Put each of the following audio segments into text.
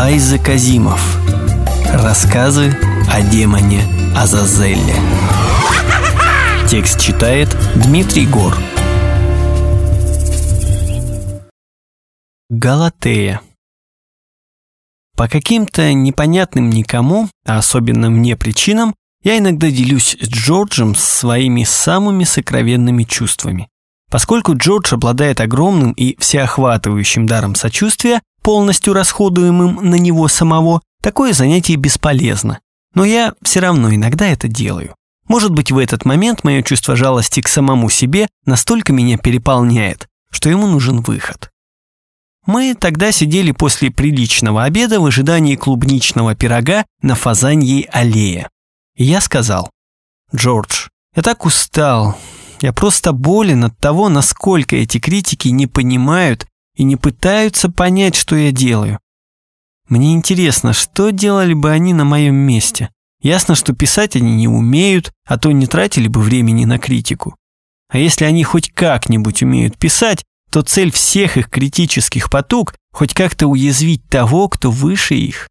Айзек Азимов. Рассказы о демоне Азазелле. Текст читает Дмитрий Гор. Галатея. По каким-то непонятным никому, а особенно мне причинам, я иногда делюсь с Джорджем своими самыми сокровенными чувствами. Поскольку Джордж обладает огромным и всеохватывающим даром сочувствия, полностью расходуемым на него самого, такое занятие бесполезно. Но я все равно иногда это делаю. Может быть, в этот момент мое чувство жалости к самому себе настолько меня переполняет, что ему нужен выход. Мы тогда сидели после приличного обеда в ожидании клубничного пирога на Фазаньей аллее. И я сказал, «Джордж, я так устал, я просто болен от того, насколько эти критики не понимают и не пытаются понять, что я делаю. Мне интересно, что делали бы они на моем месте. Ясно, что писать они не умеют, а то не тратили бы времени на критику. А если они хоть как-нибудь умеют писать, то цель всех их критических потуг хоть как-то уязвить того, кто выше их.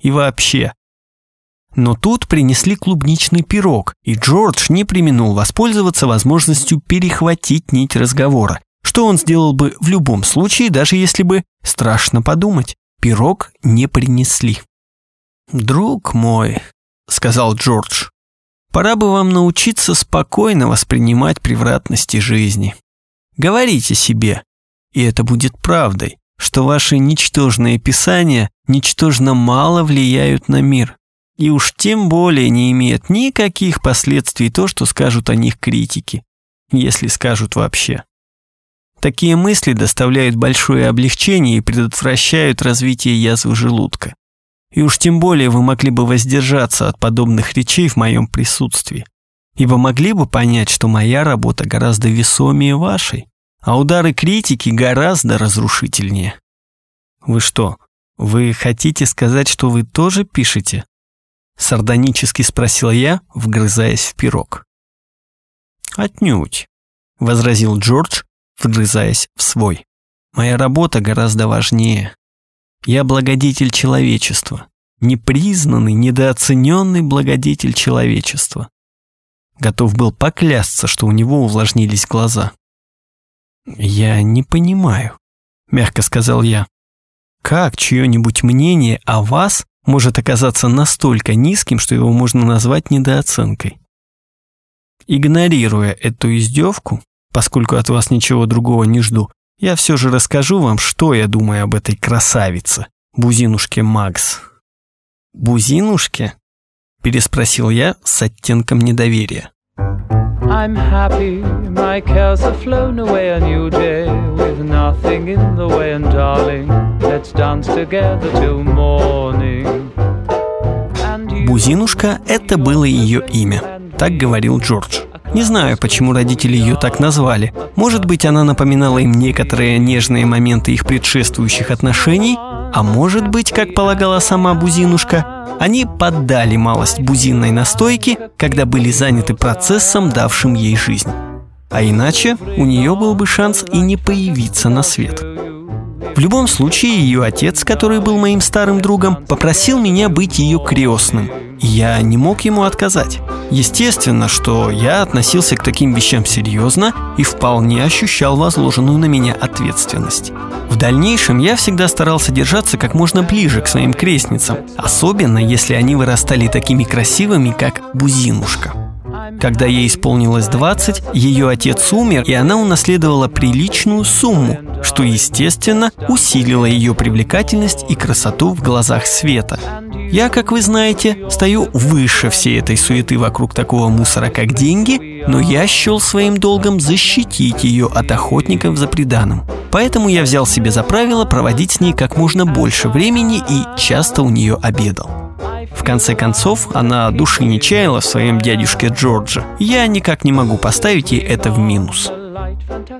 И вообще, но тут принесли клубничный пирог, и Джордж не применул воспользоваться возможностью перехватить нить разговора, что он сделал бы в любом случае, даже если бы, страшно подумать, пирог не принесли. «Друг мой», — сказал Джордж, — «пора бы вам научиться спокойно воспринимать превратности жизни. Говорите себе, и это будет правдой, что ваши ничтожные писания ничтожно мало влияют на мир. И уж тем более не имеет никаких последствий то, что скажут о них критики, если скажут вообще. Такие мысли доставляют большое облегчение и предотвращают развитие язвы желудка. И уж тем более вы могли бы воздержаться от подобных речей в моем присутствии, ибо могли бы понять, что моя работа гораздо весомее вашей, а удары критики гораздо разрушительнее. Вы что, вы хотите сказать, что вы тоже пишете? Сардонически спросил я, вгрызаясь в пирог. «Отнюдь», — возразил Джордж, вгрызаясь в свой. «Моя работа гораздо важнее. Я благодетель человечества, непризнанный, недооцененный благодетель человечества». Готов был поклясться, что у него увлажнились глаза. «Я не понимаю», — мягко сказал я. «Как чье-нибудь мнение о вас может оказаться настолько низким, что его можно назвать недооценкой. Игнорируя эту издевку, поскольку от вас ничего другого не жду, я все же расскажу вам, что я думаю об этой красавице, бузинушке Макс. «Бузинушке?» – переспросил я с оттенком недоверия. I'm happy, my cares have flown away a new day with nothing in the way, and darling, let's dance together till morning. Бузинушка – это было ее имя, так говорил Джордж. Не знаю, почему родители ее так назвали. Может быть, она напоминала им некоторые нежные моменты их предшествующих отношений, а может быть, как полагала сама Бузинушка, они поддали малость бузинной настойки, когда были заняты процессом, давшим ей жизнь. А иначе у нее был бы шанс и не появиться на свет. В любом случае, ее отец, который был моим старым другом, попросил меня быть ее крестным, я не мог ему отказать. Естественно, что я относился к таким вещам серьезно и вполне ощущал возложенную на меня ответственность. В дальнейшем я всегда старался держаться как можно ближе к своим крестницам, особенно если они вырастали такими красивыми, как Бузинушка. Когда ей исполнилось 20, ее отец умер, и она унаследовала приличную сумму, что, естественно, усилило ее привлекательность и красоту в глазах света. Я, как вы знаете, стою выше всей этой суеты вокруг такого мусора, как деньги, но я счел своим долгом защитить ее от охотников за преданным. Поэтому я взял себе за правило проводить с ней как можно больше времени и часто у нее обедал. В конце концов, она души не чаяла в своем дядюшке Джорджа. Я никак не могу поставить ей это в минус.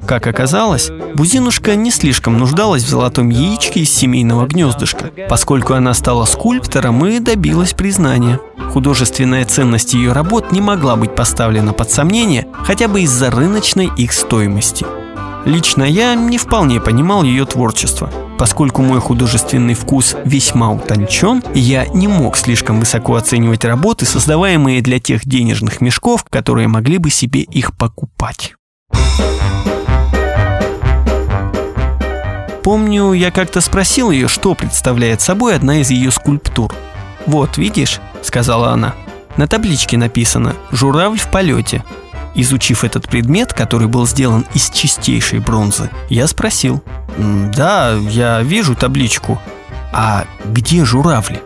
Как оказалось, Бузинушка не слишком нуждалась в золотом яичке из семейного гнездышка, поскольку она стала скульптором и добилась признания. Художественная ценность ее работ не могла быть поставлена под сомнение хотя бы из-за рыночной их стоимости. Лично я не вполне понимал ее творчество. Поскольку мой художественный вкус весьма утончен, я не мог слишком высоко оценивать работы, создаваемые для тех денежных мешков, которые могли бы себе их покупать. Помню, я как-то спросил ее, что представляет собой одна из ее скульптур. «Вот, видишь», — сказала она, — «на табличке написано «Журавль в полете». Изучив этот предмет, который был сделан из чистейшей бронзы, я спросил, «Да, я вижу табличку. А где журавли?»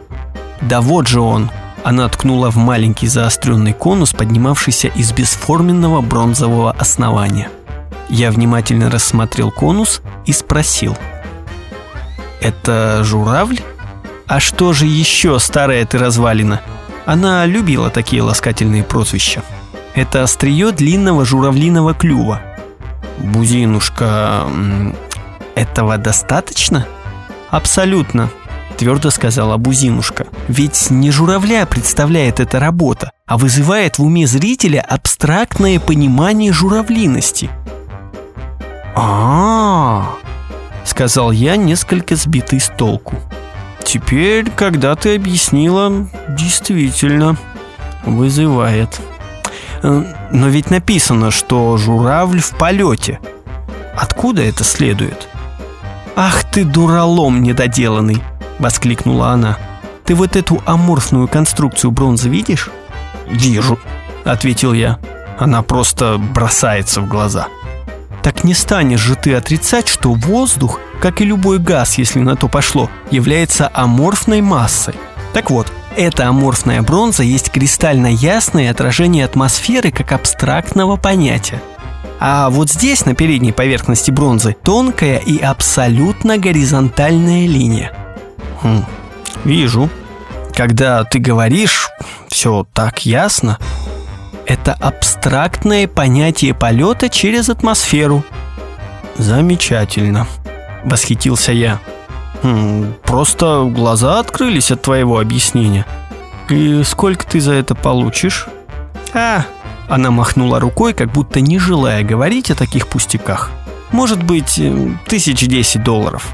«Да вот же он!» Она ткнула в маленький заостренный конус, поднимавшийся из бесформенного бронзового основания. Я внимательно рассмотрел конус и спросил. «Это журавль? А что же еще, старая ты развалина?» Она любила такие ласкательные прозвища. Это острие длинного журавлиного клюва. «Бузинушка, этого достаточно?» «Абсолютно», – твердо сказала Бузинушка. «Ведь не журавля представляет эта работа, а вызывает в уме зрителя абстрактное понимание журавлиности». «А-а-а!» – сказал я, несколько сбитый с толку. «Теперь, когда ты объяснила, действительно вызывает». Э, но ведь написано, что журавль в полете. Откуда это следует? «Ах ты, дуралом недоделанный!» – воскликнула она. «Ты вот эту аморфную конструкцию бронзы видишь?» «Вижу», – ответил я. «Она просто бросается в глаза». Так не станешь же ты отрицать, что воздух, как и любой газ, если на то пошло, является аморфной массой. Так вот, эта аморфная бронза есть кристально ясное отражение атмосферы как абстрактного понятия. А вот здесь, на передней поверхности бронзы, тонкая и абсолютно горизонтальная линия. Хм, вижу. Когда ты говоришь, все так ясно. Это абстрактное понятие полета через атмосферу. Замечательно, восхитился я. Хм, просто глаза открылись от твоего объяснения. И сколько ты за это получишь? А, она махнула рукой, как будто не желая говорить о таких пустяках. Может быть, э, тысяч десять долларов.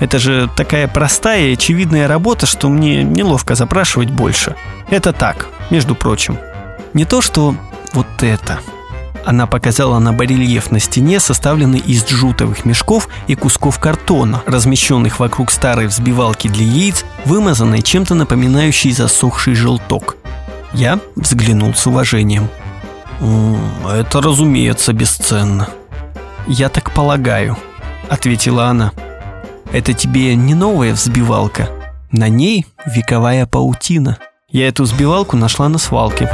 Это же такая простая и очевидная работа, что мне неловко запрашивать больше. Это так, между прочим. Не то, что вот это. Она показала на барельеф на стене, составленный из джутовых мешков и кусков картона, размещенных вокруг старой взбивалки для яиц, вымазанной чем-то напоминающей засохший желток. Я взглянул с уважением – «Это, разумеется, бесценно». «Я так полагаю», — ответила она. «Это тебе не новая взбивалка. На ней вековая паутина. Я эту взбивалку нашла на свалке.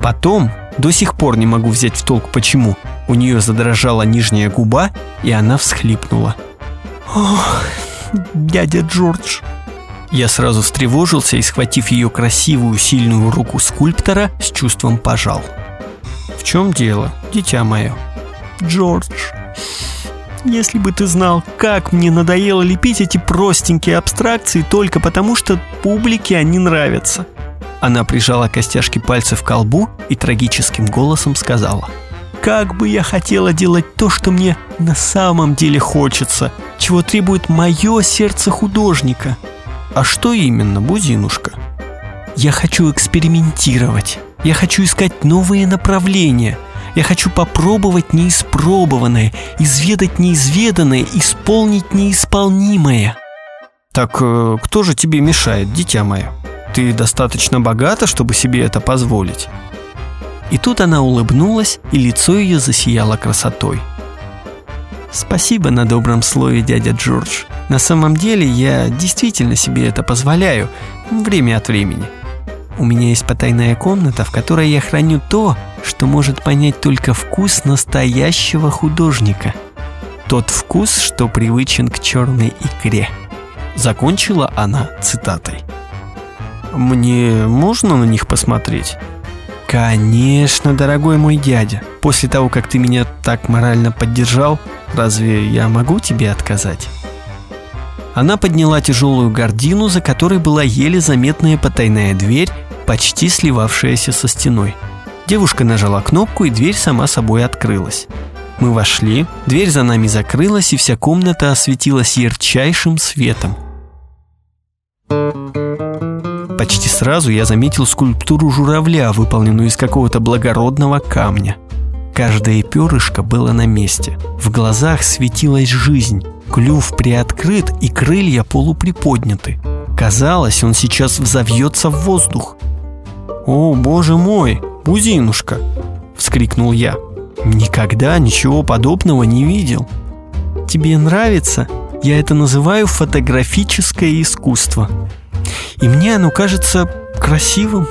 Потом до сих пор не могу взять в толк, почему. У нее задрожала нижняя губа, и она всхлипнула. «Ох, дядя Джордж», я сразу встревожился и, схватив ее красивую, сильную руку скульптора, с чувством пожал. «В чем дело, дитя мое?» «Джордж, если бы ты знал, как мне надоело лепить эти простенькие абстракции только потому, что публике они нравятся». Она прижала костяшки пальцев к колбу и трагическим голосом сказала. «Как бы я хотела делать то, что мне на самом деле хочется, чего требует мое сердце художника». А что именно, Бузинушка? Я хочу экспериментировать. Я хочу искать новые направления. Я хочу попробовать неиспробованное, изведать неизведанное, исполнить неисполнимое. Так э, кто же тебе мешает, дитя мое? Ты достаточно богата, чтобы себе это позволить. И тут она улыбнулась, и лицо ее засияло красотой. Спасибо на добром слове, дядя Джордж. На самом деле я действительно себе это позволяю время от времени. У меня есть потайная комната, в которой я храню то, что может понять только вкус настоящего художника. Тот вкус, что привычен к черной икре. Закончила она цитатой. «Мне можно на них посмотреть?» «Конечно, дорогой мой дядя. После того, как ты меня так морально поддержал, разве я могу тебе отказать?» Она подняла тяжелую гордину, за которой была еле заметная потайная дверь, почти сливавшаяся со стеной. Девушка нажала кнопку, и дверь сама собой открылась. Мы вошли, дверь за нами закрылась, и вся комната осветилась ярчайшим светом. Почти сразу я заметил скульптуру журавля, выполненную из какого-то благородного камня. Каждое перышко было на месте. В глазах светилась жизнь. Клюв приоткрыт и крылья полуприподняты. Казалось, он сейчас взовьется в воздух. «О, боже мой, бузинушка!» – вскрикнул я. «Никогда ничего подобного не видел». «Тебе нравится?» Я это называю фотографическое искусство. И мне оно кажется красивым.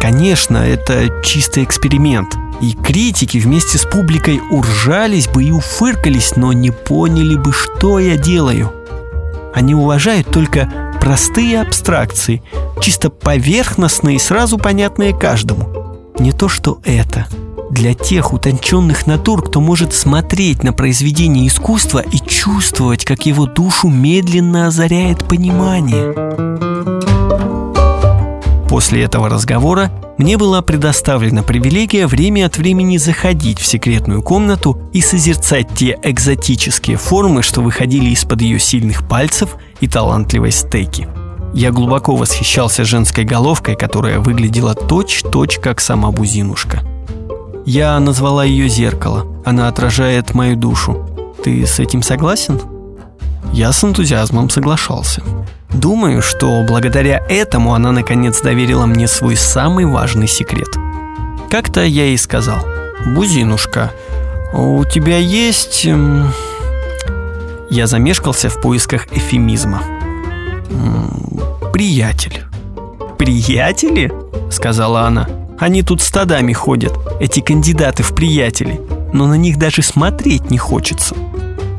Конечно, это чистый эксперимент. И критики вместе с публикой уржались бы и уфыркались, но не поняли бы, что я делаю. Они уважают только простые абстракции, чисто поверхностные и сразу понятные каждому. Не то, что это – для тех утонченных натур, кто может смотреть на произведение искусства и чувствовать, как его душу медленно озаряет понимание. После этого разговора мне была предоставлена привилегия время от времени заходить в секретную комнату и созерцать те экзотические формы, что выходили из-под ее сильных пальцев и талантливой стейки. Я глубоко восхищался женской головкой, которая выглядела точь-точь, как сама Бузинушка – я назвала ее зеркало. Она отражает мою душу. Ты с этим согласен? Я с энтузиазмом соглашался. Думаю, что благодаря этому она наконец доверила мне свой самый важный секрет. Как-то я ей сказал, «Бузинушка, у тебя есть...» эм, Я замешкался в поисках эфемизма. «Приятель». «Приятели?» — сказала она. Они тут стадами ходят, эти кандидаты в приятели, но на них даже смотреть не хочется.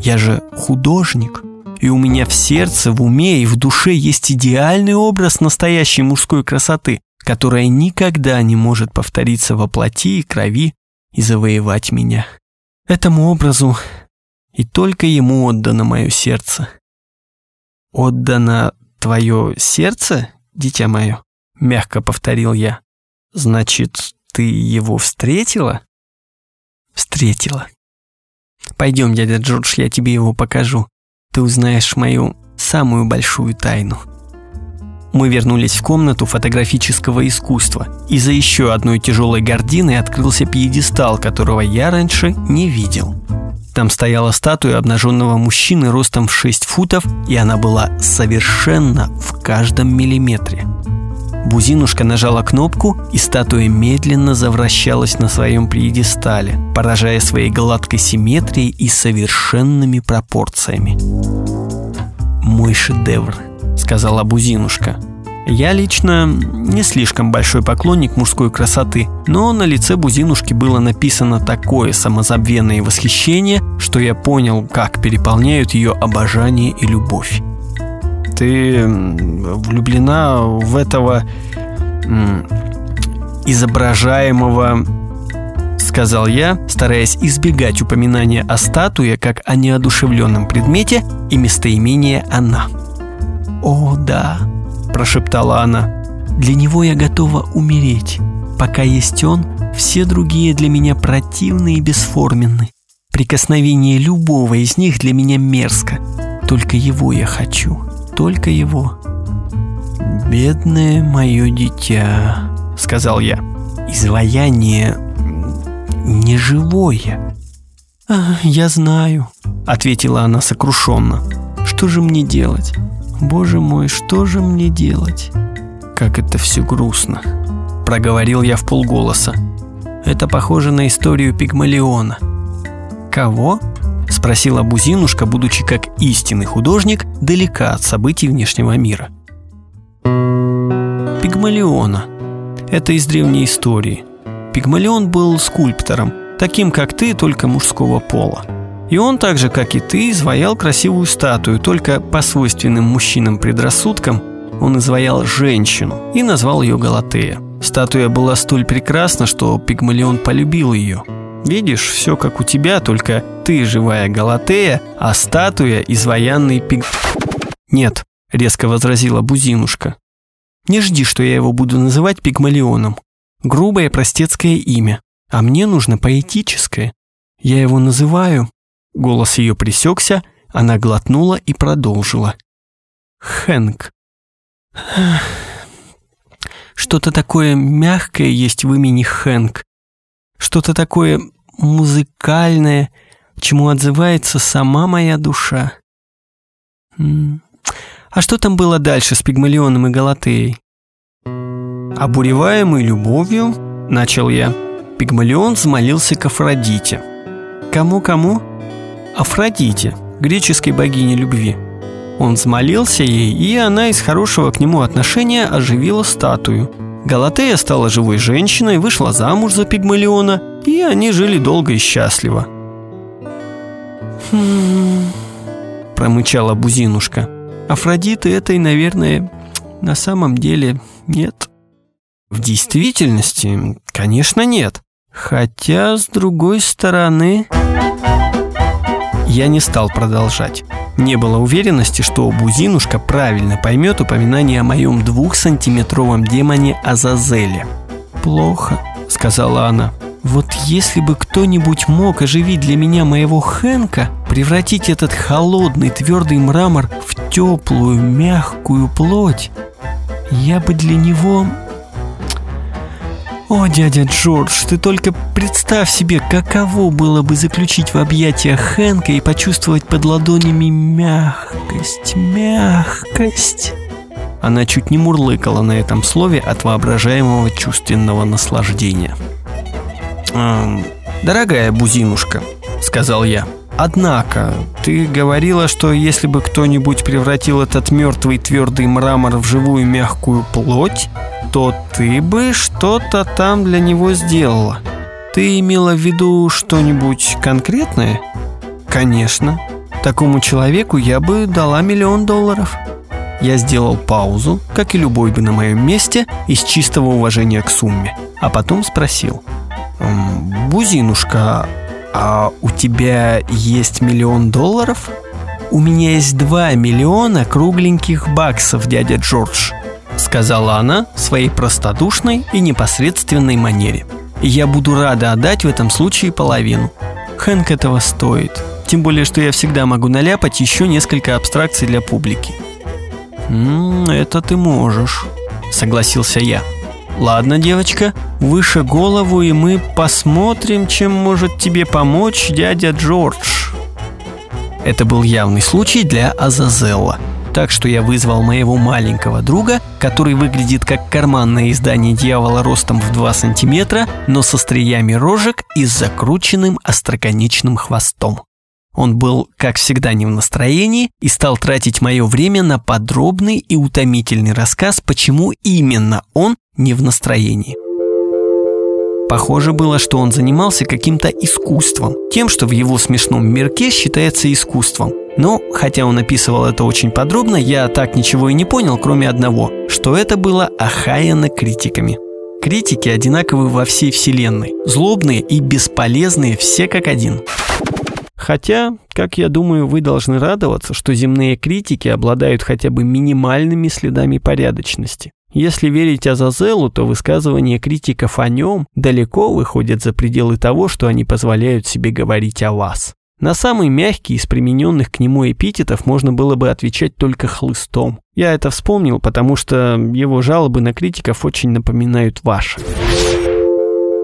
Я же художник, и у меня в сердце, в уме и в душе есть идеальный образ настоящей мужской красоты, которая никогда не может повториться во плоти и крови и завоевать меня. Этому образу и только ему отдано мое сердце. «Отдано твое сердце, дитя мое?» — мягко повторил я. Значит, ты его встретила? Встретила. Пойдем, дядя Джордж, я тебе его покажу. Ты узнаешь мою самую большую тайну. Мы вернулись в комнату фотографического искусства, и за еще одной тяжелой гординой открылся пьедестал, которого я раньше не видел. Там стояла статуя обнаженного мужчины ростом в 6 футов, и она была совершенно в каждом миллиметре. Бузинушка нажала кнопку, и статуя медленно завращалась на своем пьедестале, поражая своей гладкой симметрией и совершенными пропорциями. «Мой шедевр», — сказала Бузинушка. Я лично не слишком большой поклонник мужской красоты, но на лице Бузинушки было написано такое самозабвенное восхищение, что я понял, как переполняют ее обожание и любовь ты влюблена в этого изображаемого сказал я, стараясь избегать упоминания о статуе как о неодушевленном предмете и местоимения «она». «О, да», – прошептала она, – «для него я готова умереть. Пока есть он, все другие для меня противны и бесформенны. Прикосновение любого из них для меня мерзко. Только его я хочу только его. «Бедное мое дитя», — сказал я. «Изваяние неживое». «А, «Я знаю», — ответила она сокрушенно. «Что же мне делать? Боже мой, что же мне делать?» «Как это все грустно», — проговорил я в полголоса. «Это похоже на историю Пигмалиона». «Кого?» – спросила Бузинушка, будучи как истинный художник далека от событий внешнего мира. Пигмалиона. Это из древней истории. Пигмалион был скульптором, таким как ты, только мужского пола. И он, так же как и ты, изваял красивую статую, только по свойственным мужчинам предрассудкам он изваял женщину и назвал ее Галатея. Статуя была столь прекрасна, что Пигмалион полюбил ее – Видишь, все как у тебя, только ты живая Галатея, а статуя изваянный пиг... Нет, резко возразила Бузинушка. Не жди, что я его буду называть Пигмалионом. Грубое простецкое имя, а мне нужно поэтическое. Я его называю...» Голос ее пресекся, она глотнула и продолжила. «Хэнк». Что-то такое мягкое есть в имени Хэнк. Что-то такое музыкальное, чему отзывается сама моя душа. А что там было дальше с Пигмалионом и Галатеей? Обуреваемый любовью, начал я, Пигмалион взмолился к Афродите. Кому-кому? Афродите, греческой богине любви. Он взмолился ей, и она из хорошего к нему отношения оживила статую. Галатея стала живой женщиной, вышла замуж за Пигмалиона, и они жили долго и счастливо. Промычала Бузинушка. Афродиты этой, наверное, на самом деле нет. В действительности, конечно, нет. Хотя, с другой стороны... Я не стал продолжать. Не было уверенности, что Бузинушка правильно поймет упоминание о моем двухсантиметровом демоне Азазеле. «Плохо», — сказала она. «Вот если бы кто-нибудь мог оживить для меня моего Хэнка, превратить этот холодный твердый мрамор в теплую мягкую плоть, я бы для него «О, дядя Джордж, ты только представь себе, каково было бы заключить в объятия Хэнка и почувствовать под ладонями мягкость, мягкость». Она чуть не мурлыкала на этом слове от воображаемого чувственного наслаждения. «Эм, «Дорогая Бузинушка», — сказал я, — «однако, ты говорила, что если бы кто-нибудь превратил этот мертвый твердый мрамор в живую мягкую плоть, то ты бы что-то там для него сделала. Ты имела в виду что-нибудь конкретное? Конечно. Такому человеку я бы дала миллион долларов. Я сделал паузу, как и любой бы на моем месте, из чистого уважения к сумме, а потом спросил. «Бузинушка, а у тебя есть миллион долларов?» «У меня есть два миллиона кругленьких баксов, дядя Джордж», сказала она в своей простодушной и непосредственной манере. я буду рада отдать в этом случае половину. Хэнк этого стоит. Тем более, что я всегда могу наляпать еще несколько абстракций для публики. «М -м, «Это ты можешь», — согласился я. «Ладно, девочка, выше голову, и мы посмотрим, чем может тебе помочь дядя Джордж». Это был явный случай для Азазелла — так что я вызвал моего маленького друга, который выглядит как карманное издание дьявола ростом в 2 сантиметра, но со стриями рожек и с закрученным остроконечным хвостом. Он был, как всегда, не в настроении и стал тратить мое время на подробный и утомительный рассказ, почему именно он не в настроении. Похоже было, что он занимался каким-то искусством, тем, что в его смешном мирке считается искусством. Но, хотя он описывал это очень подробно, я так ничего и не понял, кроме одного, что это было охаяно критиками. Критики одинаковы во всей вселенной, злобные и бесполезные все как один. Хотя, как я думаю, вы должны радоваться, что земные критики обладают хотя бы минимальными следами порядочности. Если верить Азазелу, то высказывания критиков о нем далеко выходят за пределы того, что они позволяют себе говорить о вас. На самый мягкий из примененных к нему эпитетов можно было бы отвечать только хлыстом. Я это вспомнил, потому что его жалобы на критиков очень напоминают ваши.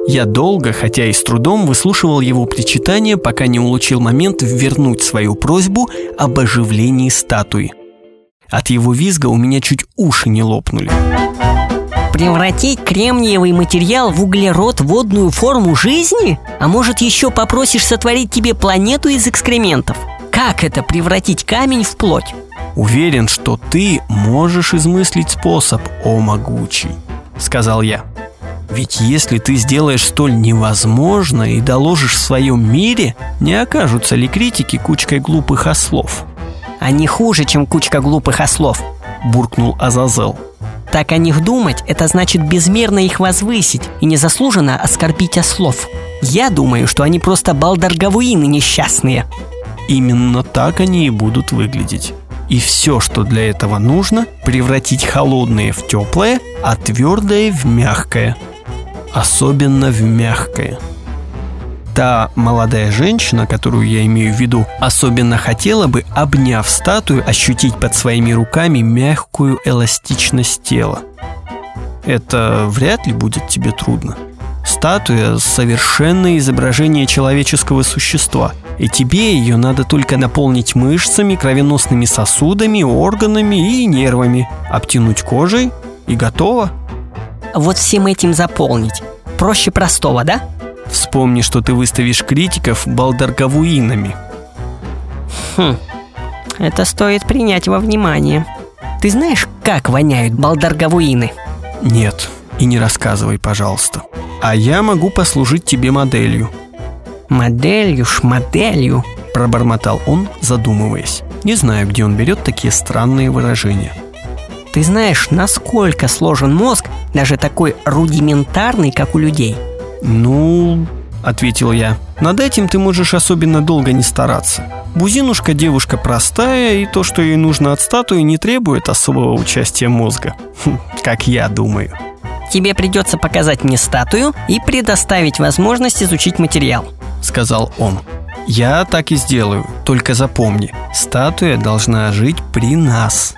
Я долго, хотя и с трудом, выслушивал его причитания, пока не улучил момент вернуть свою просьбу об оживлении статуи. От его визга у меня чуть уши не лопнули. Превратить кремниевый материал в углерод водную форму жизни? А может еще попросишь сотворить тебе планету из экскрементов? Как это превратить камень в плоть? Уверен, что ты можешь измыслить способ, о могучий, сказал я. Ведь если ты сделаешь столь невозможное и доложишь в своем мире, не окажутся ли критики кучкой глупых ослов? Они хуже, чем кучка глупых ослов, буркнул Азазел. Так о них думать – это значит безмерно их возвысить и незаслуженно оскорбить ослов. Я думаю, что они просто балдаргавуины несчастные. Именно так они и будут выглядеть. И все, что для этого нужно, превратить холодное в теплое, а твердое в мягкое. Особенно в мягкое. Та молодая женщина, которую я имею в виду, особенно хотела бы, обняв статую, ощутить под своими руками мягкую эластичность тела. Это вряд ли будет тебе трудно. Статуя – совершенное изображение человеческого существа, и тебе ее надо только наполнить мышцами, кровеносными сосудами, органами и нервами, обтянуть кожей и готово. Вот всем этим заполнить. Проще простого, да? Вспомни, что ты выставишь критиков балдарговуинами. Хм, это стоит принять во внимание. Ты знаешь, как воняют балдарговуины? Нет, и не рассказывай, пожалуйста. А я могу послужить тебе моделью. Моделью ж моделью. Пробормотал он, задумываясь. Не знаю, где он берет такие странные выражения. Ты знаешь, насколько сложен мозг, даже такой рудиментарный, как у людей? Ну, ответил я. Над этим ты можешь особенно долго не стараться. Бузинушка девушка простая, и то, что ей нужно от статуи, не требует особого участия мозга. Хм, как я думаю. Тебе придется показать мне статую и предоставить возможность изучить материал», — сказал он. «Я так и сделаю, только запомни, статуя должна жить при нас.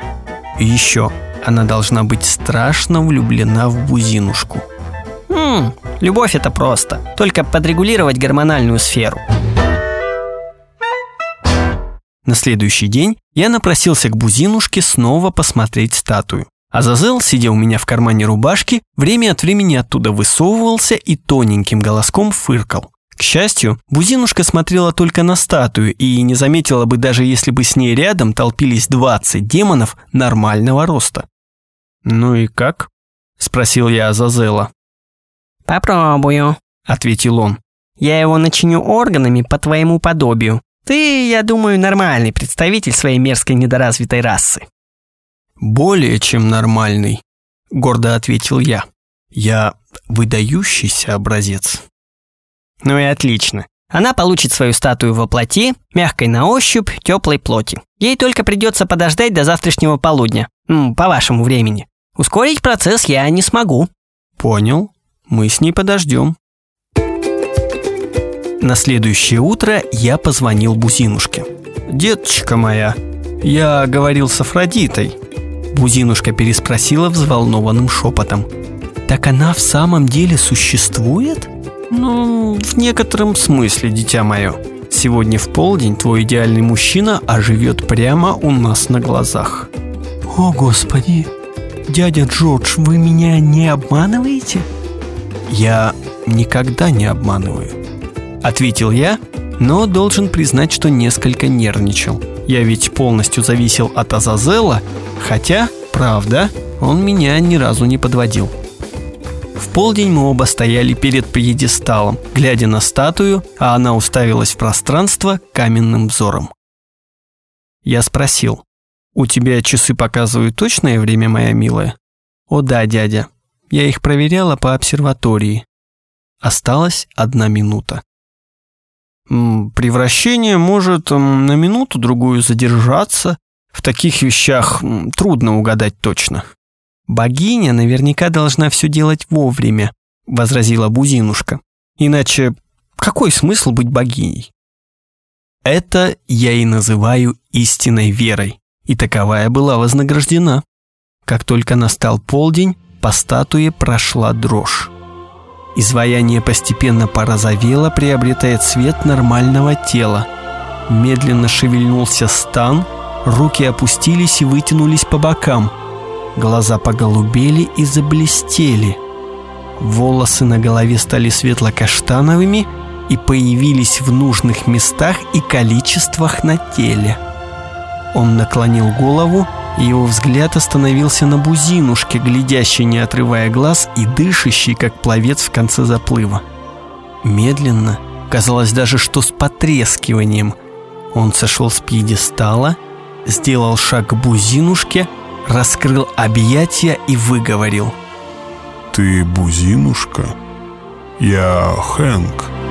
И еще, она должна быть страшно влюблена в Бузинушку». «Хм, любовь это просто, только подрегулировать гормональную сферу». На следующий день я напросился к Бузинушке снова посмотреть статую. Азазел, сидя у меня в кармане рубашки, время от времени оттуда высовывался и тоненьким голоском фыркал. К счастью, Бузинушка смотрела только на статую и не заметила бы даже если бы с ней рядом толпились 20 демонов нормального роста. «Ну и как?» – спросил я Азазела. «Попробую», – ответил он. «Я его начиню органами по твоему подобию. Ты, я думаю, нормальный представитель своей мерзкой недоразвитой расы». «Более чем нормальный», – гордо ответил я. «Я выдающийся образец». Ну и отлично. Она получит свою статую во плоти, мягкой на ощупь, теплой плоти. Ей только придется подождать до завтрашнего полудня, по вашему времени. Ускорить процесс я не смогу. Понял. Мы с ней подождем. На следующее утро я позвонил Бузинушке. «Деточка моя, я говорил с Афродитой. Бузинушка переспросила взволнованным шепотом. «Так она в самом деле существует?» «Ну, в некотором смысле, дитя мое. Сегодня в полдень твой идеальный мужчина оживет прямо у нас на глазах». «О, Господи! Дядя Джордж, вы меня не обманываете?» «Я никогда не обманываю», — ответил я, но должен признать, что несколько нервничал. Я ведь полностью зависел от Азазела, хотя, правда, он меня ни разу не подводил. В полдень мы оба стояли перед пьедесталом, глядя на статую, а она уставилась в пространство каменным взором. Я спросил, «У тебя часы показывают точное время, моя милая?» «О да, дядя. Я их проверяла по обсерватории. Осталась одна минута. Превращение может на минуту-другую задержаться. В таких вещах трудно угадать точно. Богиня наверняка должна все делать вовремя, возразила Бузинушка. Иначе какой смысл быть богиней? Это я и называю истинной верой, и таковая была вознаграждена. Как только настал полдень, по статуе прошла дрожь. Изваяние постепенно порозовело, приобретая цвет нормального тела. Медленно шевельнулся стан, руки опустились и вытянулись по бокам. Глаза поголубели и заблестели. Волосы на голове стали светло-каштановыми и появились в нужных местах и количествах на теле. Он наклонил голову его взгляд остановился на бузинушке, глядящей, не отрывая глаз, и дышащей, как пловец в конце заплыва. Медленно, казалось даже, что с потрескиванием, он сошел с пьедестала, сделал шаг к бузинушке, раскрыл объятия и выговорил. «Ты бузинушка? Я Хэнк».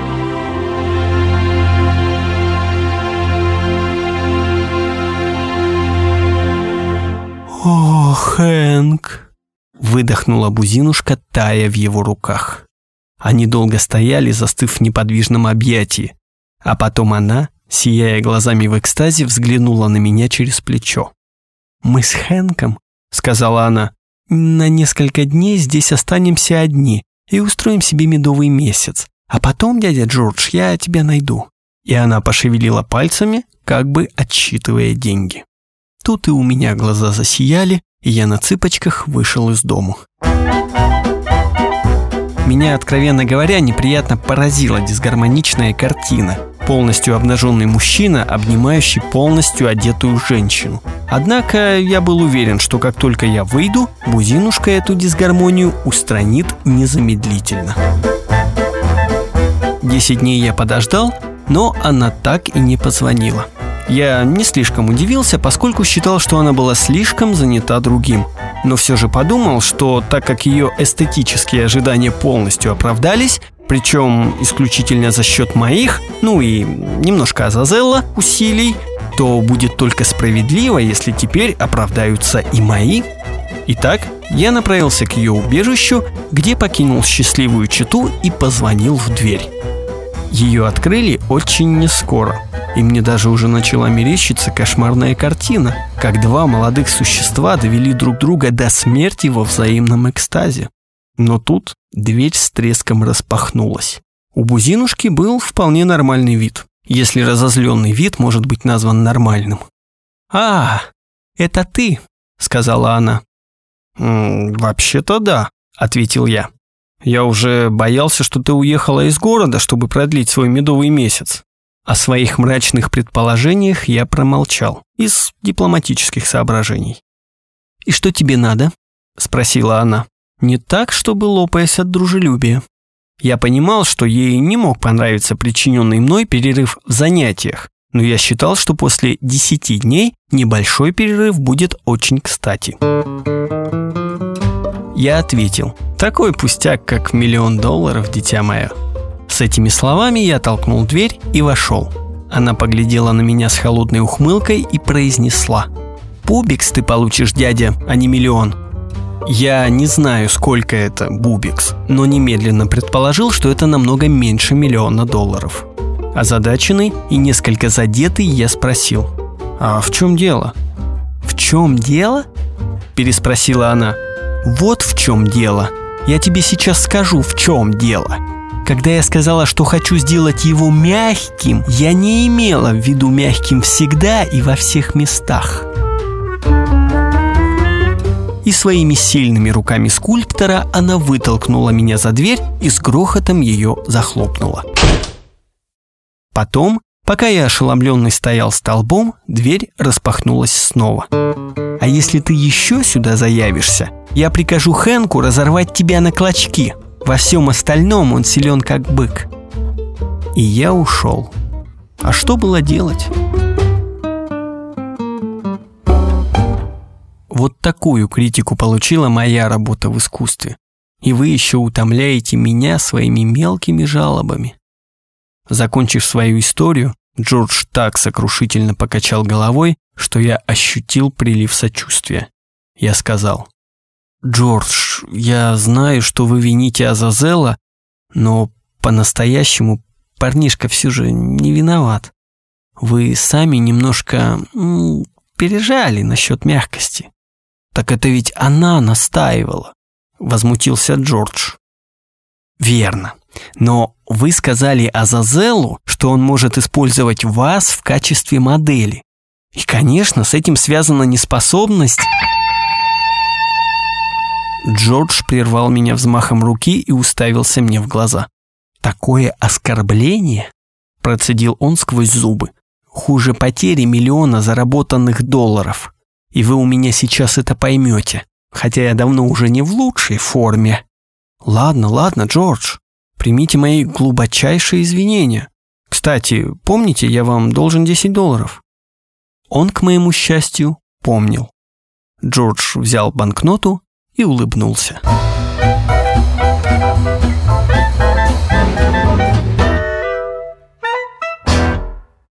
«О, Хэнк!» – выдохнула Бузинушка, тая в его руках. Они долго стояли, застыв в неподвижном объятии. А потом она, сияя глазами в экстазе, взглянула на меня через плечо. «Мы с Хэнком», — сказала она, — «на несколько дней здесь останемся одни и устроим себе медовый месяц. А потом, дядя Джордж, я тебя найду». И она пошевелила пальцами, как бы отсчитывая деньги. Тут и у меня глаза засияли, и я на цыпочках вышел из дому. Меня, откровенно говоря, неприятно поразила дисгармоничная картина. Полностью обнаженный мужчина, обнимающий полностью одетую женщину. Однако я был уверен, что как только я выйду, Бузинушка эту дисгармонию устранит незамедлительно. Десять дней я подождал, но она так и не позвонила. Я не слишком удивился, поскольку считал, что она была слишком занята другим. Но все же подумал, что так как ее эстетические ожидания полностью оправдались, причем исключительно за счет моих, ну и немножко Азазелла усилий, то будет только справедливо, если теперь оправдаются и мои. Итак, я направился к ее убежищу, где покинул счастливую читу и позвонил в дверь. Ее открыли очень нескоро, и мне даже уже начала мерещиться кошмарная картина, как два молодых существа довели друг друга до смерти во взаимном экстазе. Но тут дверь с треском распахнулась. У Бузинушки был вполне нормальный вид, если разозленный вид может быть назван нормальным. «А, это ты», — сказала она. «Вообще-то да», — ответил я. Я уже боялся, что ты уехала из города, чтобы продлить свой медовый месяц. О своих мрачных предположениях я промолчал из дипломатических соображений. «И что тебе надо?» – спросила она. Не так, чтобы лопаясь от дружелюбия. Я понимал, что ей не мог понравиться причиненный мной перерыв в занятиях, но я считал, что после десяти дней небольшой перерыв будет очень кстати. Я ответил, такой пустяк, как миллион долларов, дитя мое. С этими словами я толкнул дверь и вошел. Она поглядела на меня с холодной ухмылкой и произнесла. «Бубикс ты получишь, дядя, а не миллион». Я не знаю, сколько это бубикс, но немедленно предположил, что это намного меньше миллиона долларов. Озадаченный и несколько задетый я спросил. «А в чем дело?» «В чем дело?» – переспросила она. Вот в чем дело. Я тебе сейчас скажу, в чем дело. Когда я сказала, что хочу сделать его мягким, я не имела в виду мягким всегда и во всех местах. И своими сильными руками скульптора она вытолкнула меня за дверь и с грохотом ее захлопнула. Потом, пока я ошеломленный стоял столбом, дверь распахнулась снова. «А если ты еще сюда заявишься, я прикажу Хэнку разорвать тебя на клочки. Во всем остальном он силен как бык. И я ушел. А что было делать? Вот такую критику получила моя работа в искусстве. И вы еще утомляете меня своими мелкими жалобами. Закончив свою историю, Джордж так сокрушительно покачал головой, что я ощутил прилив сочувствия. Я сказал, «Джордж, я знаю, что вы вините Азазела, но по-настоящему парнишка все же не виноват. Вы сами немножко пережали насчет мягкости. Так это ведь она настаивала», — возмутился Джордж. «Верно. Но вы сказали Азазелу, что он может использовать вас в качестве модели. И, конечно, с этим связана неспособность...» Джордж прервал меня взмахом руки и уставился мне в глаза. «Такое оскорбление?» – процедил он сквозь зубы. «Хуже потери миллиона заработанных долларов. И вы у меня сейчас это поймете, хотя я давно уже не в лучшей форме». «Ладно, ладно, Джордж, примите мои глубочайшие извинения. Кстати, помните, я вам должен 10 долларов?» Он, к моему счастью, помнил. Джордж взял банкноту и улыбнулся.